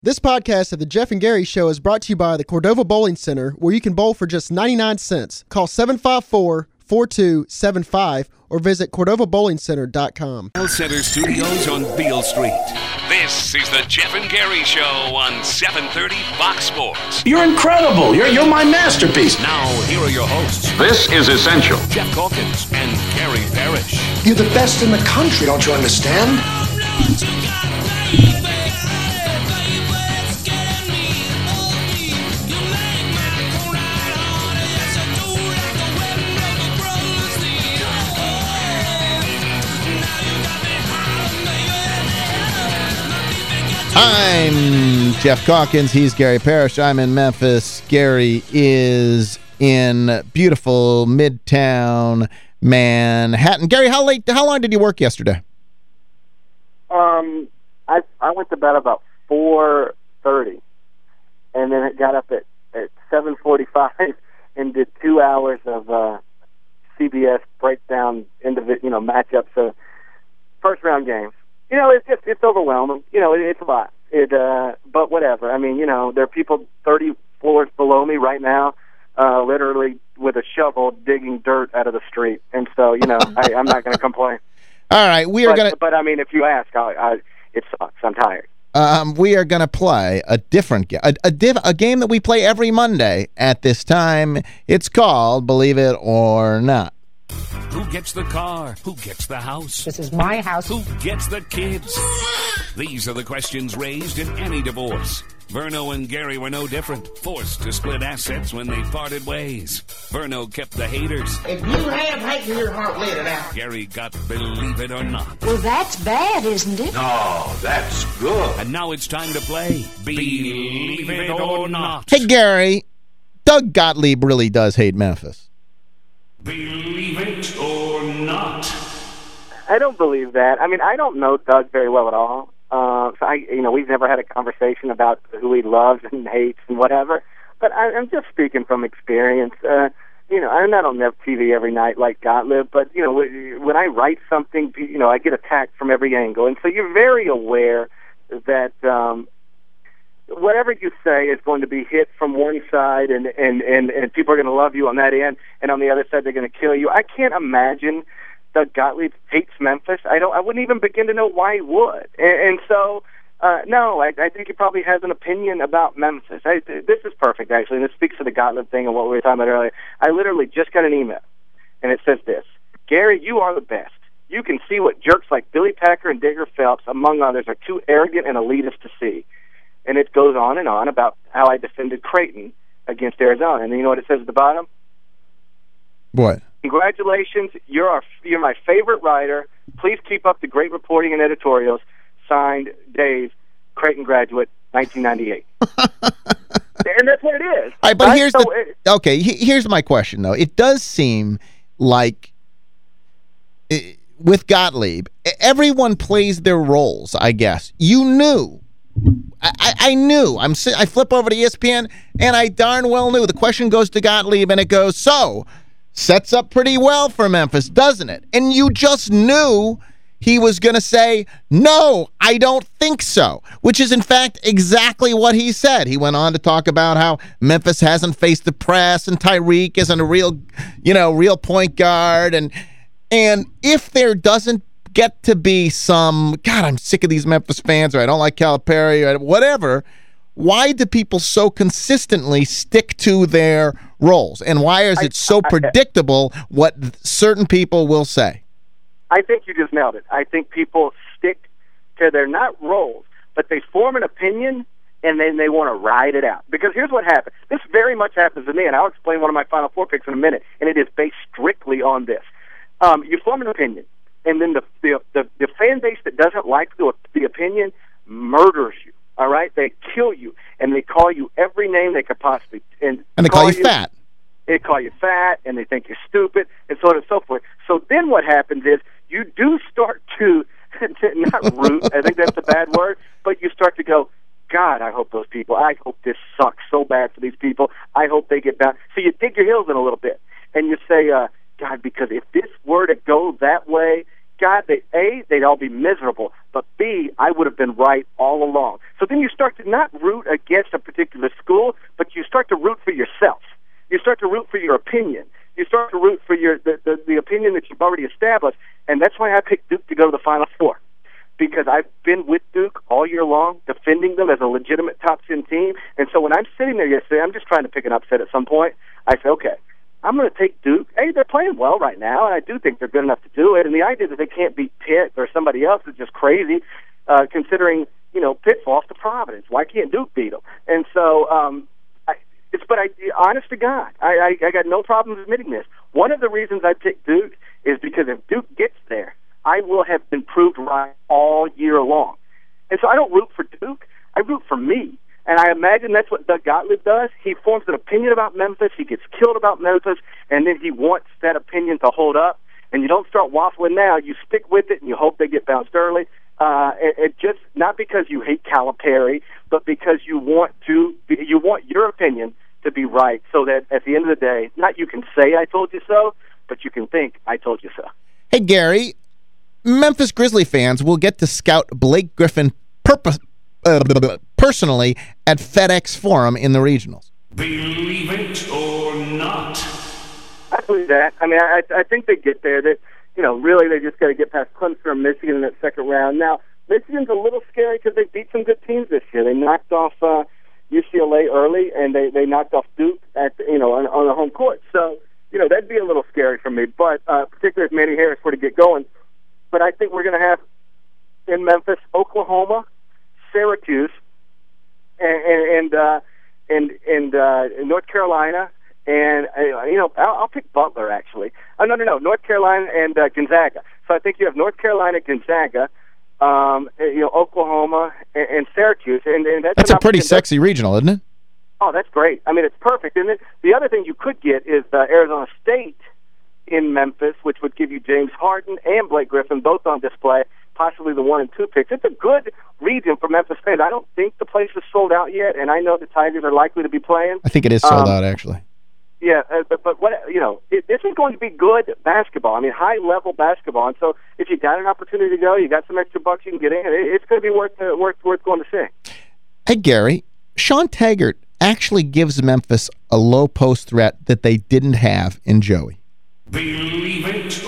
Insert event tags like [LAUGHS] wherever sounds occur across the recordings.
This podcast of the Geoff and Gary Show is brought to you by the Cordova Bowling Center, where you can bowl for just 99 cents. Call 754-4275 or visit CordovaBowlingCenter.com. Center Studios on Beale Street. This is the Geoff and Gary Show on 730 Fox Sports. You're incredible. You're, you're my masterpiece. Now, here are your hosts, This is essential. Geoff Calkins and Gary Parrish. You're the best in the country, don't you understand? I'm Geoff Calkins. He's Gary Parrish. I'm in Memphis. Gary is in beautiful Midtown Manhattan. Gary, how late? How long did you work yesterday? Um, I I went to bed about four thirty, and then it got up at at seven forty five [LAUGHS] and did two hours of uh, CBS breakdown individual you know matchups of first round games. You know, it's just it's overwhelming. You know, it, it's a lot. It uh, but whatever. I mean, you know, there are people thirty floors below me right now, uh, literally with a shovel digging dirt out of the street, and so you know, [LAUGHS] I, I'm not going to complain. All right, we are going to but I mean, if you ask, I, I it sucks. I'm tired. um, we are going to play a different game, a, a, div a game that we play every Monday at this time. It's called Believe It or Not. Who gets the car? Who gets the house? This is my house. Who gets the kids? These are the questions raised in any divorce. Verno and Gary were no different, forced to split assets when they parted ways. Verno kept the haters. If you have hate in your heart, let it out. Gary got Believe It or Not. Well, that's bad, isn't it? No, that's good. And now it's time to play Believe It or Not. Hey, Gary, Doug Gottlieb really does hate Memphis. Believe it or not. I don't believe that. I mean, I don't know Doug very well at all. Uh, so I, you know, we've never had a conversation about who he loves and hates and whatever. But I, I'm just speaking from experience. Uh, you know, I'm not on TV every night like Gottlieb, but you know, when I write something, you know, I get attacked from every angle, and so you're very aware that um, whatever you say is going to be hit from one side, and and and, and people are going to love you on that end, and on the other side they're going to kill you. I can't imagine Doug Gottlieb hates Memphis. I don't. I wouldn't even begin to know why he would. And, and so, uh, no, I, I think he probably has an opinion about Memphis. I, this is perfect, actually, and this speaks to the Gottlieb thing and what we were talking about earlier. I literally just got an email, and it says this: Gary, you are the best. You can see what jerks like Billy Packer and Digger Phelps, among others, are too arrogant and elitist to see. And it goes on and on about how I defended Creighton against Arizona. And you know what it says at the bottom? What? Congratulations, you're our, you're my favorite writer. Please keep up the great reporting and editorials. Signed, Dave, Creighton graduate, 1998. [LAUGHS] and that's what it is. All right, but Right? here's So the it- okay. Here's my question though. It does seem like eh, with Gottlieb, everyone plays their roles. I guess you knew. I, I, I knew. I'm. I flip over to ESPN, and I darn well knew. The question goes to Gottlieb, and it goes so. Sets up pretty well for Memphis, doesn't it? And you just knew he was going to say, no, I don't think so, which is, in fact, exactly what he said. He went on to talk about how Memphis hasn't faced the press and Tyreke isn't a real, you know, real point guard. And, and if there doesn't get to be some, God, I'm sick of these Memphis fans, or I don't like Calipari, or whatever, why do people so consistently stick to their roles? And why is it so [LAUGHS] predictable what certain people will say? I think you just nailed it. I think people stick to their not roles, but they form an opinion and then they want to ride it out. Because here's what happens. This very much happens to me, and I'll explain one of my Final Four picks in a minute, and it is based strictly on this. Um, you form an opinion, and then the, the, the, the fan base that doesn't like the, the opinion murders you. All right? They kill you, and they call you every name they could possibly. And, And they call you fat. they call you fat and they think you're stupid and so on and so forth. So then what happens is you do start [LAUGHS] to not root, I think that's a bad word, but you start to go, God, I hope those people, I hope this sucks so bad for these people. I hope they get back. So you dig your heels in a little bit and you say, uh, God, because if this were to go that way, God, they a they'd all be miserable. But B, I would have been right all along. So then you start to not root against a particular school, but you start to root for yourself. You start to root for your opinion. You start to root for your the, the, the opinion that you've already established, and that's why I picked Duke to go to the Final Four because I've been with Duke all year long, defending them as a legitimate top 10 team. And so when I'm sitting there yesterday, I'm just trying to pick an upset at some point. I say, okay, I'm going to take Duke. Hey, they're playing well right now, and I do think they're good enough to do it. And the idea that they can't beat Pitt or somebody else is just crazy, uh, considering you know Pitt lost to Providence. Why can't Duke beat them? And so, um, I, it's but I, honest to God, I, I, I got no problem admitting this. One of the reasons I picked Duke is because if Duke gets there, I will have been proved right all year long. And so I don't root for Duke. I root for me. And I imagine that's what Doug Gottlieb does. He forms an opinion about Memphis. He gets killed about Memphis, and then he wants that opinion to hold up. And you don't start waffling now. You stick with it, and you hope they get bounced early. Uh, it, it just not because you hate Calipari, but because you want to. You want your opinion to be right, so that at the end of the day, not you can say "I told you so," but you can think "I told you so." Hey Gary, Memphis Grizzly fans will get to scout Blake Griffin purpose personally at FedEx Forum in the regionals. Believe it or not. I believe that. I mean, I, I think they get there. That you know, really, they just got to get past Clemson or Michigan in that second round. Now, Michigan's a little scary because they beat some good teams this year. They knocked off uh, UCLA early, and they they knocked off Duke at you know on, on the home court. So you know that'd be a little scary for me. But uh, particularly if Manny Harris were to get going. But I think we're going to have in Memphis, Oklahoma, Syracuse, and and uh, and and uh, North Carolina, and uh, you know I'll, I'll pick Butler actually. Oh no no no North Carolina and uh, Gonzaga. So I think you have North Carolina, Gonzaga, um, you know Oklahoma and, and Syracuse, and, and that's, that's a pretty sexy regional, isn't it? Oh, that's great. I mean, it's perfect. And then the other thing you could get is uh, Arizona State in Memphis, which would give you James Harden and Blake Griffin both on display possibly the one and two picks. It's a good region for Memphis fans. I don't think the place is sold out yet, and I know the Tigers are likely to be playing. I think it is sold um, out, actually. Yeah, uh, but, but what you know, it, this is going to be good basketball. I mean, high level basketball. And so, if you got an opportunity to go, you got some extra bucks, you can get in. It, it's going to be worth uh, worth worth going to see. Hey, Gary, Shawn Taggart actually gives Memphis a low post threat that they didn't have in Joey. Believe it or not. I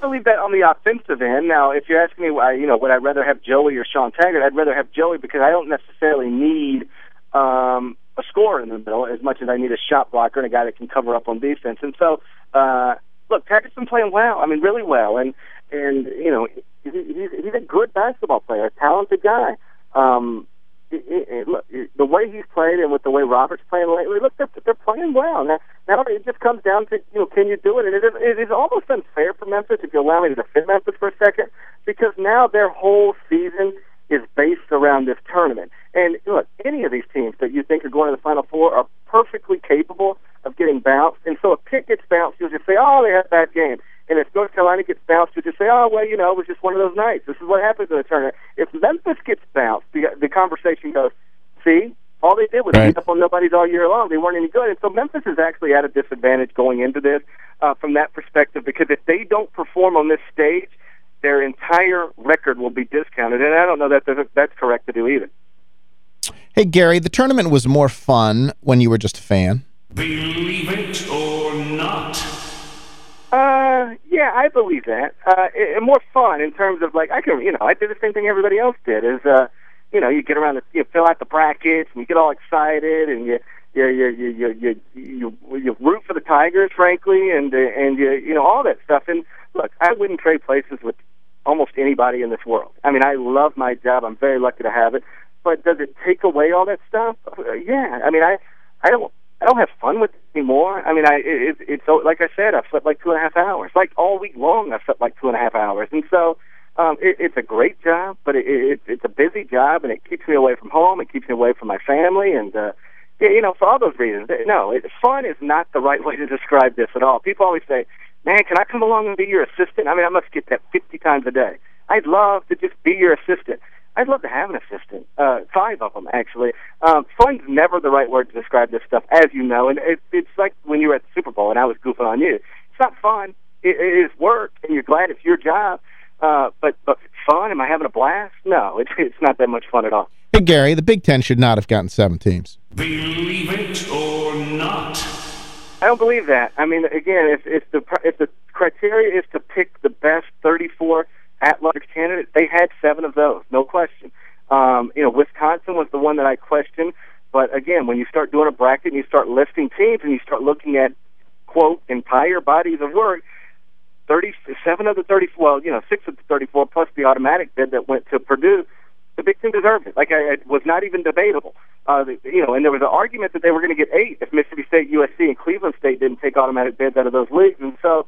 believe that on the offensive end. Now, if you're asking me, why, you know, would I rather have Joey or Shawn Taggart? I'd rather have Joey because I don't necessarily need um, a scorer in the middle as much as I need a shot blocker and a guy that can cover up on defense. And so, uh, look, Taggart's been playing well. I mean, really well, and and you know, he's he's a good basketball player, a talented guy. Um, look, the way he's played and with the way Robert's playing lately, look, they're, they're playing well. Now, now it just comes down to, you know, can you do it? And it is, it is almost unfair for Memphis, if you allow me to defend Memphis for a second, because now their whole season is based around this tournament. And look, any of these teams that you think are going to the Final Four are perfectly capable of getting bounced. And so if Pitt gets bounced, you'll just say, oh, they had a bad game. And if North Carolina gets bounced, you just say, oh, well, you know, it was just one of those nights. This is what happens in a tournament. If Memphis gets bounced, the, the conversation goes, see, all they did was right. beat up on nobody's all year long. They weren't any good. And so Memphis is actually at a disadvantage going into this uh, from that perspective because if they don't perform on this stage, their entire record will be discounted. And I don't know that that's correct to do either. Hey, Gary, the tournament was more fun when you were just a fan. Believe it or not. I believe that. Uh, and more fun in terms of like I can, you know, I did the same thing everybody else did. Is uh, you know, you get around, the, you fill out the brackets, and you get all excited, and you you you you you you you, you root for the Tigers, frankly, and uh, and you you know all that stuff. And look, I wouldn't trade places with almost anybody in this world. I mean, I love my job. I'm very lucky to have it. But does it take away all that stuff? Uh, yeah. I mean, I I don't I don't have fun with it anymore. I mean, I it, it's like I said, I've slept like two and a half hours. Like all week long, I've slept like two and a half hours, and so um, it, it's a great job, but it, it, it's a busy job, and it keeps me away from home. It keeps me away from my family, and uh, you know, for all those reasons. No, it, fun is not the right way to describe this at all. People always say, "Man, can I come along and be your assistant?" I mean, I must get that fifty times a day. I'd love to just be your assistant. I'd love to have an assistant, uh, five of them actually. Um, fun's never the right word to describe this stuff, as you know, and it, it's like when you were at the Super Bowl and I was goofing on you. It's not fun. It, it is work, and you're glad it's your job. Uh, but but fun? Am I having a blast? No, it's it's not that much fun at all. Hey, Gary, the Big Ten should not have gotten seven teams. Believe it or not. I don't believe that. I mean, again, if if the if the criteria is to pick the best 34 at-large candidates, they had seven of those, no question. Um, you know, Wisconsin was the one that I questioned, but again, when you start doing a bracket and you start listing teams and you start looking at quote entire bodies of work, 37 of the 34, well, you know, six of the 34 plus the automatic bid that went to Purdue, the Big Ten deserved it. Like I, it was not even debatable. Uh, you know, and there was an argument that they were going to get eight if Mississippi State, USC, and Cleveland State didn't take automatic bids out of those leagues. And so,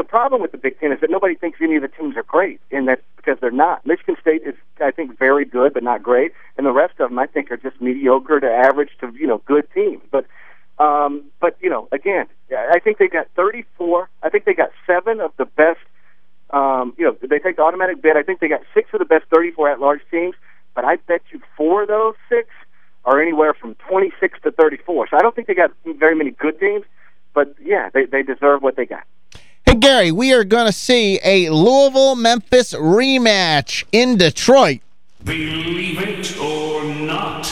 the problem with the Big Ten is that nobody thinks any of the teams are great, and that's because they're not. Michigan State is, I think, very good, but not great, and the rest of them, I think, are just mediocre to average to you know good teams. But um, but you know, again, I think they got 34. I think they got seven of the best. Um, you know, they take the automatic bid. I think they got six of the best 34 at-large teams. But I bet you four of those six are anywhere from 26 to 34. So I don't think they got very many good teams. But yeah, they they deserve what they got. Hey, Gary, we are going to see a Louisville-Memphis rematch in Detroit. Believe it or not.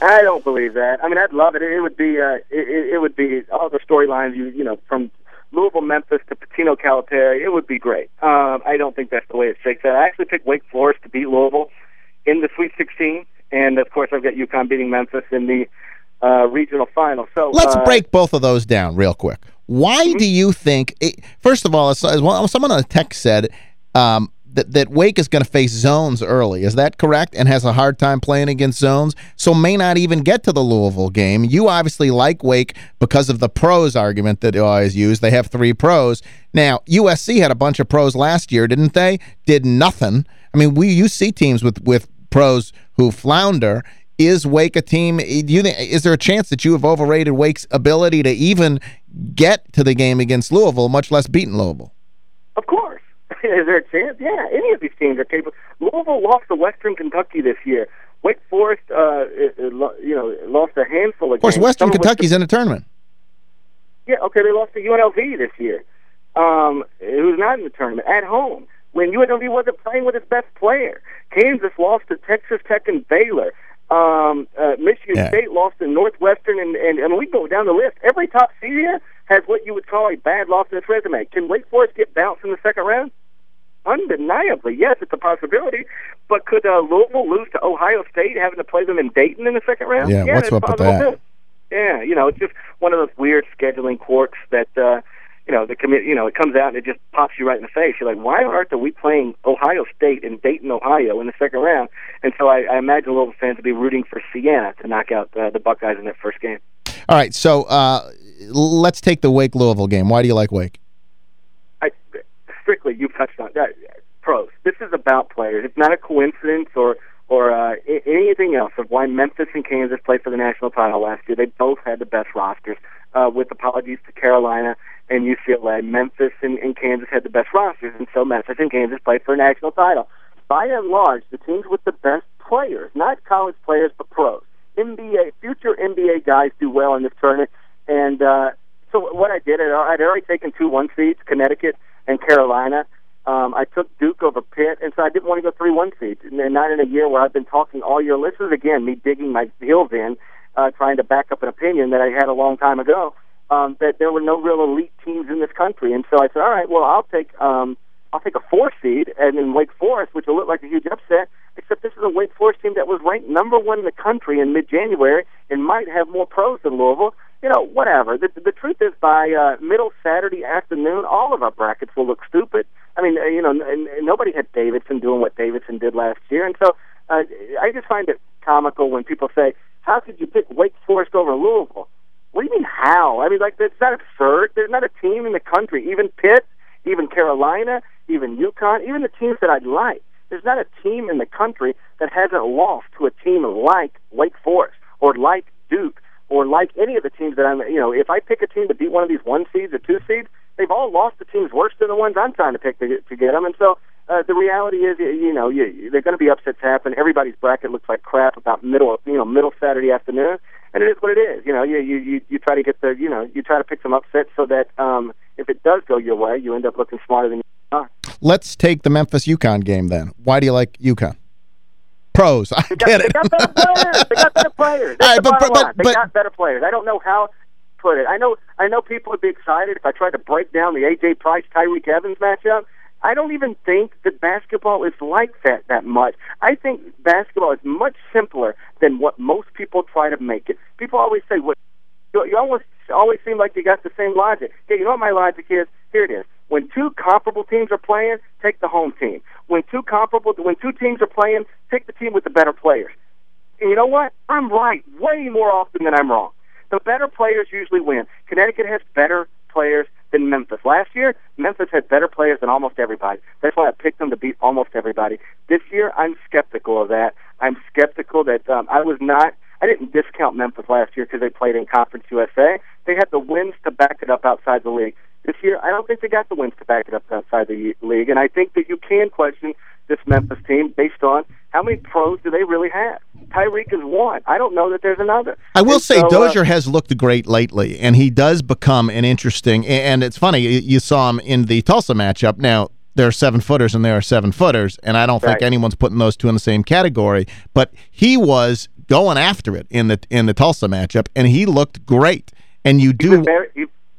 I don't believe that. I mean, I'd love it. It would be, uh, it, it would be all the storylines. You, you know, from Louisville, Memphis to Pitino, Calipari. It would be great. Um, I don't think that's the way it shakes out. I actually picked Wake Forest to beat Louisville in the Sweet 16, and of course, I've got UConn beating Memphis in the uh, regional final. So let's uh, break both of those down real quick. Why do you think? It, first of all, as, as well, someone on the text said. Um, that, that Wake is going to face zones early. Is that correct? And has a hard time playing against zones, so may not even get to the Louisville game. You obviously like Wake because of the pros argument that you always use. They have three pros. Now, USC had a bunch of pros last year, didn't they? Did nothing. I mean, we you see teams with, with pros who flounder. Is Wake a team? Do you think is there a chance that you have overrated Wake's ability to even get to the game against Louisville, much less beating Louisville? Of course. [LAUGHS] Is there a chance? Yeah, any of these teams are capable. Louisville lost to Western Kentucky this year. Wake Forest, uh, you know, lost a handful of. Of course, games. Western Some Kentucky's in a tournament. Yeah, okay, they lost to UNLV this year, um, who's not in the tournament at home. When UNLV wasn't playing with its best player, Kansas lost to Texas Tech and Baylor. Um, uh, Michigan Yeah. State lost to Northwestern, and, and and we go down the list. Every top seed here has what you would call a bad loss in its resume. Can Wake Forest get bounced in the second round? Undeniably, yes, it's a possibility. But could uh, Louisville lose to Ohio State, having to play them in Dayton in the second round? Yeah, what's up with that? too. Yeah, you know, it's just one of those weird scheduling quirks that uh, you know the commit. You know, it comes out and it just pops you right in the face. You're like, why on earth are we playing Ohio State in Dayton, Ohio, in the second round? And so I, I imagine Louisville fans will be rooting for Siena to knock out uh, the Buckeyes in that first game. All right, so uh, let's take the Wake-Louisville game. Why do you like Wake? I strictly you've touched on that. Pros. This is about players. It's not a coincidence or or uh, anything else of why Memphis and Kansas played for the national title last year. They both had the best rosters. Uh, with apologies to Carolina and UCLA, Memphis and, and Kansas had the best rosters, and so Memphis and Kansas played for a national title. By and large, the teams with the best players, not college players, but pros, NBA, future NBA guys do well in this tournament. And uh, so what I did, I'd already taken two one seeds, Connecticut and Carolina. Um, I took Duke over Pitt, and so I didn't want to go three one seeds, and not in a year where I've been talking all year. This is again me digging my heels in, uh, trying to back up an opinion that I had a long time ago. Um, that there were no real elite teams in this country, and so I said, all right, well, I'll take um, I'll take a four seed, and in Wake Forest, which will look like a huge upset. Except this is a Wake Forest team that was ranked number one in the country in mid-January and might have more pros than Louisville. You know, whatever. The, the truth is, by uh, middle Saturday afternoon, all of our brackets will look stupid. I mean, uh, you know, and, and nobody had Davidson doing what Davidson did last year, and so uh, I just find it comical when people say, "How could you pick Wake Forest over Louisville?" What do you mean how? I mean, like that's not absurd. There's not a team in the country, even Pitt, even Carolina, even UConn, even the teams that I'd like. There's not a team in the country that hasn't lost to a team like Wake Forest or like Duke or like any of the teams that I'm. You know, if I pick a team to beat one of these one seeds or two seeds, they've all lost to teams worse than the ones I'm trying to pick to to get them. And so uh, the reality is, you, you know, you, they're going to be upsets happen. Everybody's bracket looks like crap about middle, you know, middle Saturday afternoon, and it is what it is. You know, you you you, you try to get the, you know, you try to pick some upsets so that um, if it does go your way, you end up looking smarter than you are. Let's take the Memphis UConn game then. Why do you like UConn? Pros. [LAUGHS] I They got, get they got better [LAUGHS] players. They got better players. That's All right, the but- bottom but- They got better players. I don't know how to put it. I know I know people would be excited if I tried to break down the AJ Price Tyreke Evans matchup. I don't even think that basketball is like that that much. I think basketball is much simpler than what most people try to make it. People always say, "What you, you almost always seem like you got the same logic." Hey, you know what my logic is? Here it is. When two comparable teams are playing, take the home team. When two comparable, when two teams are playing, take the team with the better players. And you know what? I'm right way more often than I'm wrong. The better players usually win. Connecticut has better players than Memphis. Last year, Memphis had better players than almost everybody. That's why I picked them to beat almost everybody. This year, I'm skeptical of that. I'm skeptical that um, I was not. I didn't discount Memphis last year because they played in Conference USA. They had the wins to back it up outside the league. This year, I don't think they got the wins to back it up outside the league, and I think that you can question this Memphis team based on how many pros do they really have. Tyreke is one. I don't know that there's another. I will And say so, uh, Dozier has looked great lately, and he does become an interesting, and it's funny, you- saw him in the Tulsa matchup. Now, there are seven-footers and there are seven-footers, and I don't think anyone's putting those two in the same category, but he was going after it in the in the Tulsa matchup, and he looked great. And you do... been very,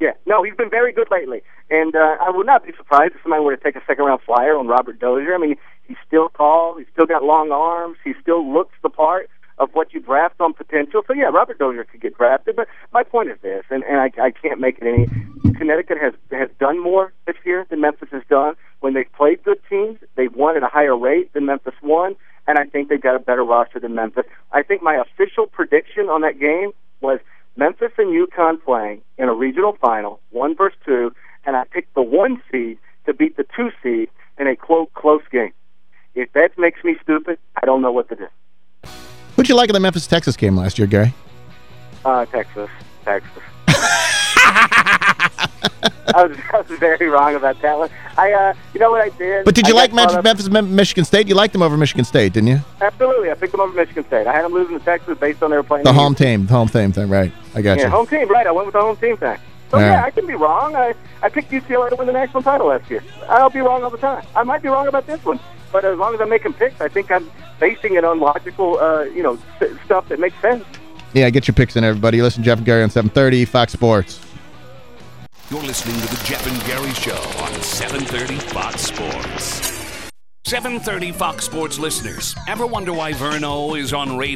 yeah, no, he's been very good lately, and uh, I would not be surprised if somebody were to take a second round flyer on Robert Dozier. I mean, he's still tall, he's still got long arms, he still looks the part of what you draft on potential. So yeah, Robert Dozier could get drafted, but my point is this, and, and I, I can't make it any. Connecticut has has done more this year than Memphis has done. When they've played good teams, they've won at a higher rate than Memphis won, and I think they've got a better roster than Memphis. I think my official prediction on that game Memphis and UConn playing in a regional final, one versus two, and I picked the one seed to beat the two seed in a quote close game. If that makes me stupid, I don't know what to do. Who'd you like in the Memphis-Texas game last year, Gary? Uh, Texas, I was, [LAUGHS] I was very wrong about that one. I, uh, you know what I did? But did you I like Memphis, Memphis, Michigan State? You liked them over Michigan State, didn't you? Absolutely, I picked them over Michigan State. I had them losing to Texas based on their playing The home team, the home team thing, right. I got Yeah, you. home team, right? I went with the home team thing. So yeah, right. I can be wrong. I I picked UCLA to win the national title last year. I'll be wrong all the time. I might be wrong about this one, but as long as I'm making picks, I think I'm basing it on logical, uh, you know, stuff that makes sense. Yeah, get your picks in, everybody. Listen Geoff and Gary on 730, Fox Sports. You're listening to the Geoff and Gary Show on 730 Fox Sports. 730 Fox Sports listeners, ever wonder why Verno is on radio?